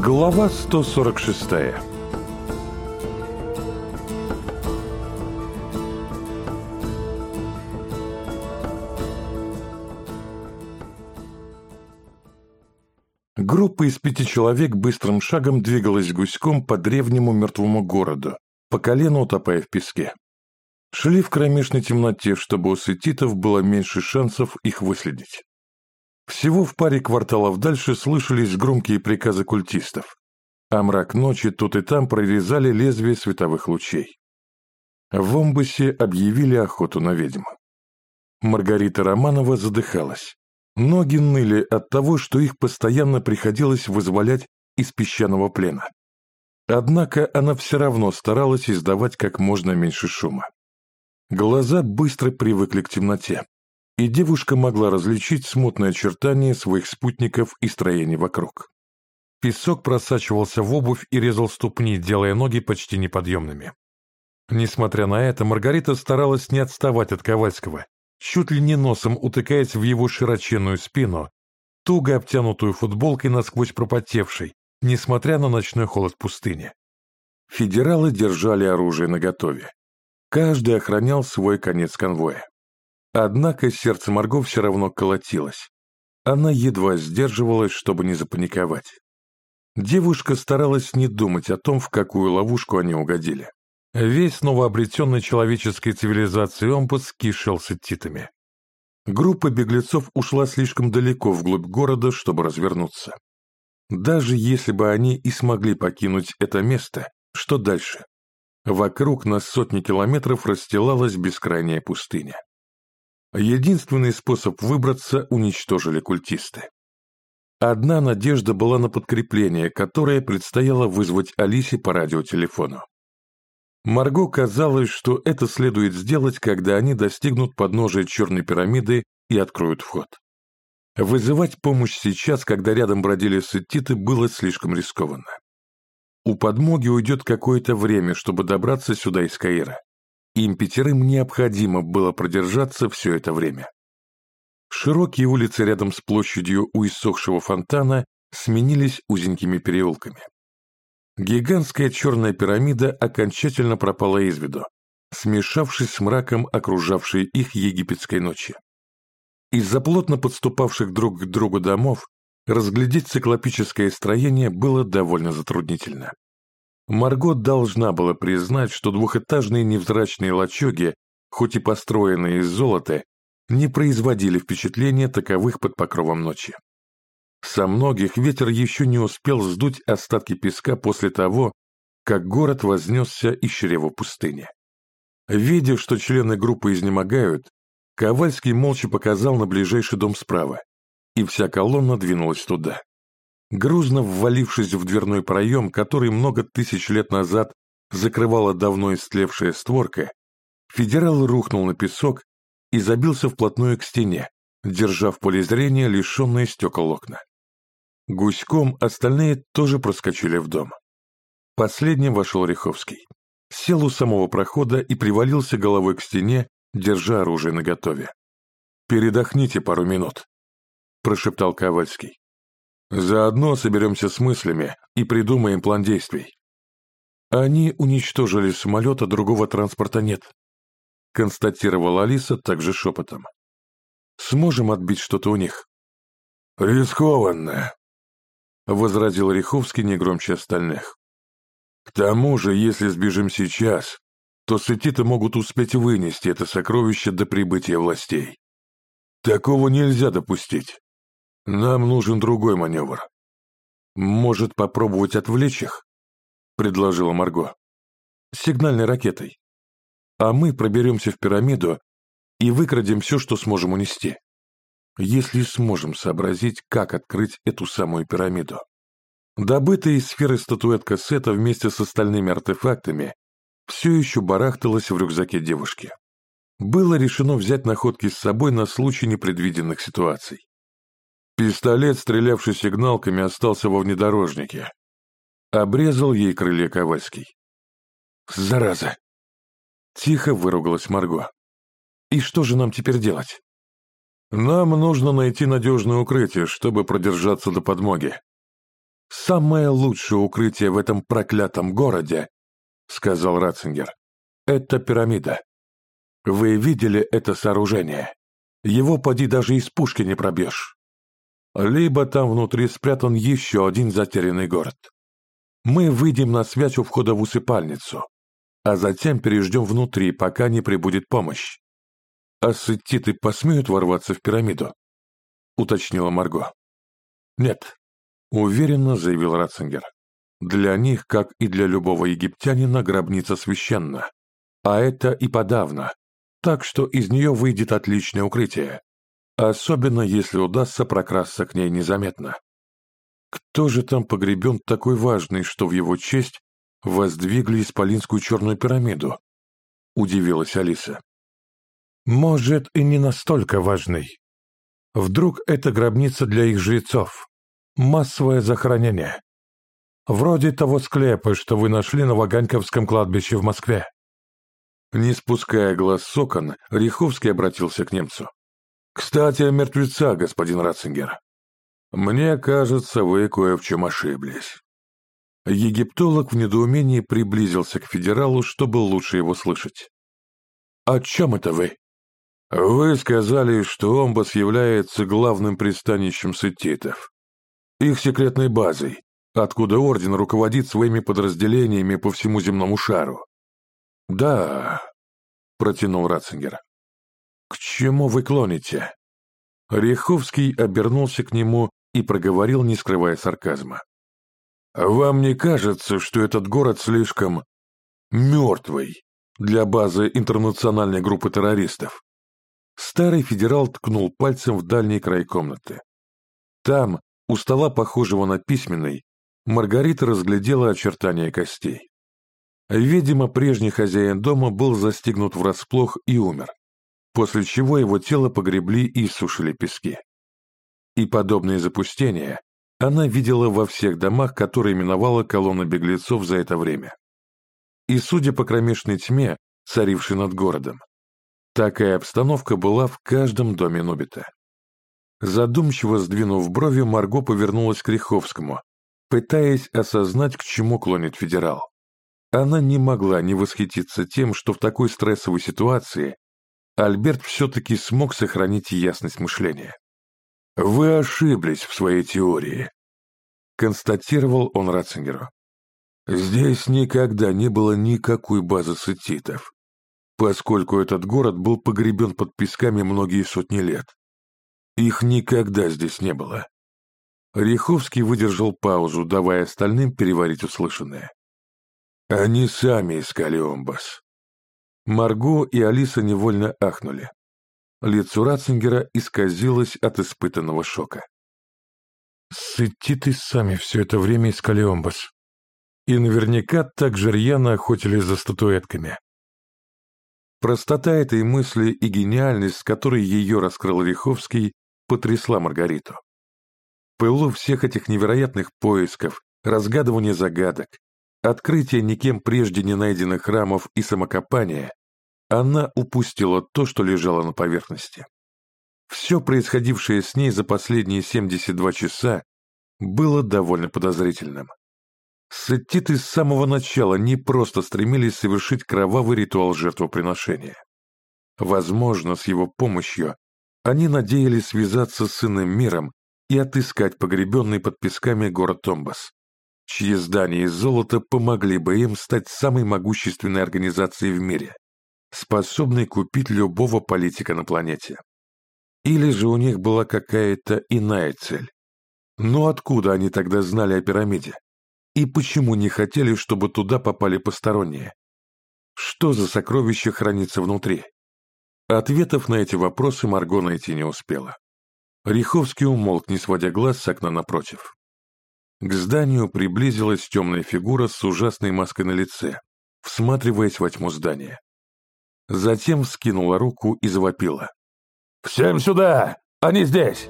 Глава 146 Группа из пяти человек быстрым шагом двигалась гуськом по древнему мертвому городу, по колено утопая в песке. Шли в кромешной темноте, чтобы у сетитов было меньше шансов их выследить. Всего в паре кварталов дальше слышались громкие приказы культистов, а мрак ночи тут и там прорезали лезвие световых лучей. В Омбусе объявили охоту на ведьму. Маргарита Романова задыхалась. Ноги ныли от того, что их постоянно приходилось вызволять из песчаного плена. Однако она все равно старалась издавать как можно меньше шума. Глаза быстро привыкли к темноте, и девушка могла различить смутные очертания своих спутников и строений вокруг. Песок просачивался в обувь и резал ступни, делая ноги почти неподъемными. Несмотря на это, Маргарита старалась не отставать от Ковальского, чуть ли не носом утыкаясь в его широченную спину, туго обтянутую футболкой насквозь пропотевшей, несмотря на ночной холод пустыни. Федералы держали оружие наготове. Каждый охранял свой конец конвоя. Однако сердце Марго все равно колотилось. Она едва сдерживалась, чтобы не запаниковать. Девушка старалась не думать о том, в какую ловушку они угодили. Весь новообретенный человеческой цивилизации Омпус кишел с титами. Группа беглецов ушла слишком далеко вглубь города, чтобы развернуться. Даже если бы они и смогли покинуть это место, что дальше? Вокруг на сотни километров расстилалась бескрайняя пустыня. Единственный способ выбраться уничтожили культисты. Одна надежда была на подкрепление, которое предстояло вызвать Алисе по радиотелефону. Марго казалось, что это следует сделать, когда они достигнут подножия Черной пирамиды и откроют вход. Вызывать помощь сейчас, когда рядом бродили сеттиты, было слишком рискованно. У подмоги уйдет какое-то время, чтобы добраться сюда из Каира. Им пятерым необходимо было продержаться все это время. Широкие улицы рядом с площадью у иссохшего фонтана сменились узенькими переулками. Гигантская черная пирамида окончательно пропала из виду, смешавшись с мраком окружавшей их египетской ночи. Из-за плотно подступавших друг к другу домов разглядеть циклопическое строение было довольно затруднительно. Марго должна была признать, что двухэтажные невзрачные лачуги, хоть и построенные из золота, не производили впечатления таковых под покровом ночи. Со многих ветер еще не успел сдуть остатки песка после того, как город вознесся из чрева пустыни. Видя, что члены группы изнемогают, Ковальский молча показал на ближайший дом справа, и вся колонна двинулась туда. Грузно ввалившись в дверной проем, который много тысяч лет назад закрывала давно истлевшая створка, федерал рухнул на песок и забился вплотную к стене, держа в поле зрения лишенные стекол окна. Гуськом остальные тоже проскочили в дом. Последним вошел Риховский. Сел у самого прохода и привалился головой к стене, держа оружие наготове. «Передохните пару минут», — прошептал Ковальский. «Заодно соберемся с мыслями и придумаем план действий». «Они уничтожили самолет, а другого транспорта нет», — констатировала Алиса также шепотом. «Сможем отбить что-то у них?» «Рискованно», возразил Риховский не громче остальных. К тому же, если сбежим сейчас, то сетиты могут успеть вынести это сокровище до прибытия властей. Такого нельзя допустить. Нам нужен другой маневр. Может, попробовать отвлечь их? Предложила Марго. Сигнальной ракетой. А мы проберемся в пирамиду и выкрадем все, что сможем унести если сможем сообразить, как открыть эту самую пирамиду. Добытая из сферы статуэтка Сета вместе с остальными артефактами все еще барахталась в рюкзаке девушки. Было решено взять находки с собой на случай непредвиденных ситуаций. Пистолет, стрелявший сигналками, остался во внедорожнике. Обрезал ей крылья Ковальский. «Зараза!» Тихо выругалась Марго. «И что же нам теперь делать?» Нам нужно найти надежное укрытие, чтобы продержаться до подмоги. «Самое лучшее укрытие в этом проклятом городе», — сказал Ратцингер, — «это пирамида. Вы видели это сооружение? Его поди даже из пушки не пробьешь. Либо там внутри спрятан еще один затерянный город. Мы выйдем на связь у входа в усыпальницу, а затем переждем внутри, пока не прибудет помощь. А сеттиты посмеют ворваться в пирамиду?» — уточнила Марго. «Нет», — уверенно заявил Ратцингер. «Для них, как и для любого египтянина, гробница священна. А это и подавно. Так что из нее выйдет отличное укрытие. Особенно, если удастся прокрасться к ней незаметно. Кто же там погребен такой важный, что в его честь воздвигли Исполинскую черную пирамиду?» — удивилась Алиса. «Может, и не настолько важный. Вдруг это гробница для их жрецов? Массовое захоронение. Вроде того склепа, что вы нашли на Ваганьковском кладбище в Москве». Не спуская глаз с окон, Риховский обратился к немцу. «Кстати, о мертвеца, господин Ратцингер. Мне кажется, вы кое в чем ошиблись». Египтолог в недоумении приблизился к федералу, чтобы лучше его слышать. «О чем это вы?» «Вы сказали, что Омбас является главным пристанищем сетитов, их секретной базой, откуда Орден руководит своими подразделениями по всему земному шару. «Да», — протянул Ратцингер. «К чему вы клоните?» Риховский обернулся к нему и проговорил, не скрывая сарказма. «Вам не кажется, что этот город слишком мертвый для базы интернациональной группы террористов?» Старый федерал ткнул пальцем в дальний край комнаты. Там, у стола, похожего на письменный, Маргарита разглядела очертания костей. Видимо, прежний хозяин дома был застигнут врасплох и умер, после чего его тело погребли и сушили пески. И подобные запустения она видела во всех домах, которые миновала колонна беглецов за это время. И, судя по кромешной тьме, царившей над городом, Такая обстановка была в каждом доме Нобита. Задумчиво сдвинув брови, Марго повернулась к Риховскому, пытаясь осознать, к чему клонит федерал. Она не могла не восхититься тем, что в такой стрессовой ситуации Альберт все-таки смог сохранить ясность мышления. «Вы ошиблись в своей теории», — констатировал он Ратцингеру. «Здесь никогда не было никакой базы сетитов поскольку этот город был погребен под песками многие сотни лет. Их никогда здесь не было. Риховский выдержал паузу, давая остальным переварить услышанное. Они сами искали Омбас. Марго и Алиса невольно ахнули. Лицо Ратцингера исказилось от испытанного шока. «Сытиты сами все это время искали Омбас. И наверняка так же рьяно охотились за статуэтками. Простота этой мысли и гениальность, с которой ее раскрыл Риховский, потрясла Маргариту. Пылу всех этих невероятных поисков, разгадывания загадок, открытия никем прежде не найденных храмов и самокопания, она упустила то, что лежало на поверхности. Все происходившее с ней за последние 72 часа было довольно подозрительным. Сеттиты с самого начала не просто стремились совершить кровавый ритуал жертвоприношения. Возможно, с его помощью они надеялись связаться с иным миром и отыскать погребенный под песками город Томбас, чьи здания из золота помогли бы им стать самой могущественной организацией в мире, способной купить любого политика на планете. Или же у них была какая-то иная цель. Но откуда они тогда знали о пирамиде? И почему не хотели, чтобы туда попали посторонние? Что за сокровище хранится внутри? Ответов на эти вопросы Марго найти не успела. Риховский умолк, не сводя глаз с окна напротив. К зданию приблизилась темная фигура с ужасной маской на лице, всматриваясь во тьму здания. Затем вскинула руку и завопила. «Всем сюда! Они здесь!»